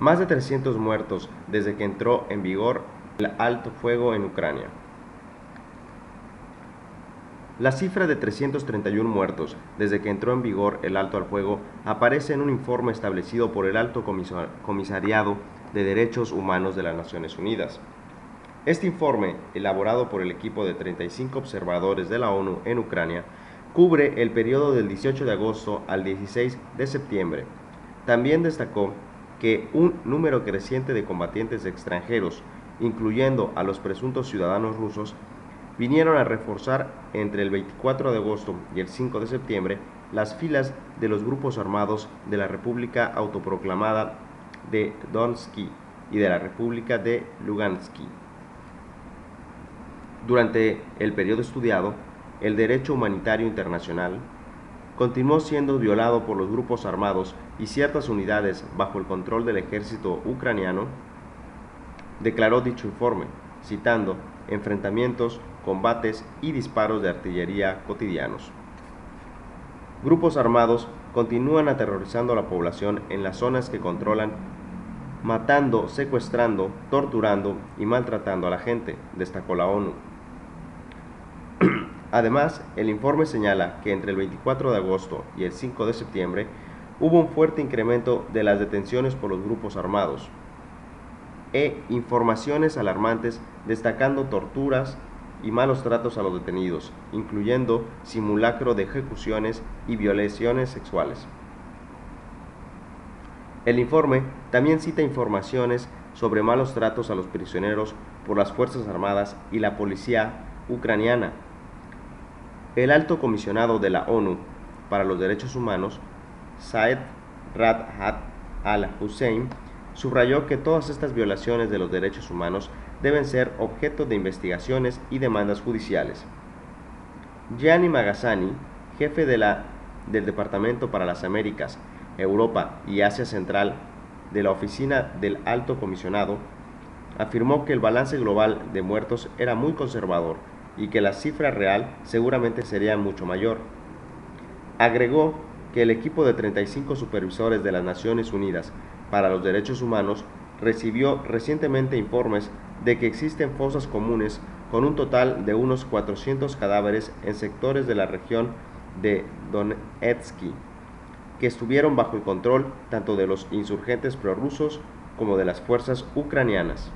más de 300 muertos desde que entró en vigor el alto fuego en Ucrania. La cifra de 331 muertos desde que entró en vigor el alto al fuego aparece en un informe establecido por el Alto Comisariado de Derechos Humanos de las Naciones Unidas. Este informe, elaborado por el equipo de 35 observadores de la ONU en Ucrania, cubre el periodo del 18 de agosto al 16 de septiembre. También destacó que un número creciente de combatientes extranjeros, incluyendo a los presuntos ciudadanos rusos, vinieron a reforzar entre el 24 de agosto y el 5 de septiembre las filas de los grupos armados de la República Autoproclamada de Donetsk y de la República de Lugansk. Durante el periodo estudiado, el derecho humanitario internacional continuó siendo violado por los grupos armados y ciertas unidades bajo el control del ejército ucraniano, declaró dicho informe, citando enfrentamientos, combates y disparos de artillería cotidianos. Grupos armados continúan aterrorizando a la población en las zonas que controlan, matando, secuestrando, torturando y maltratando a la gente, destacó la ONU. Además, el informe señala que entre el 24 de agosto y el 5 de septiembre hubo un fuerte incremento de las detenciones por los grupos armados e informaciones alarmantes destacando torturas y malos tratos a los detenidos, incluyendo simulacro de ejecuciones y violaciones sexuales. El informe también cita informaciones sobre malos tratos a los prisioneros por las Fuerzas Armadas y la policía ucraniana el alto comisionado de la ONU para los Derechos Humanos, Saed Rad al-Hussein, subrayó que todas estas violaciones de los derechos humanos deben ser objeto de investigaciones y demandas judiciales. Gianni Magazzani, jefe de la, del Departamento para las Américas, Europa y Asia Central de la Oficina del Alto Comisionado, afirmó que el balance global de muertos era muy conservador y que la cifra real seguramente sería mucho mayor. Agregó que el equipo de 35 supervisores de las Naciones Unidas para los Derechos Humanos recibió recientemente informes de que existen fosas comunes con un total de unos 400 cadáveres en sectores de la región de Donetsk, que estuvieron bajo el control tanto de los insurgentes prorrusos como de las fuerzas ucranianas.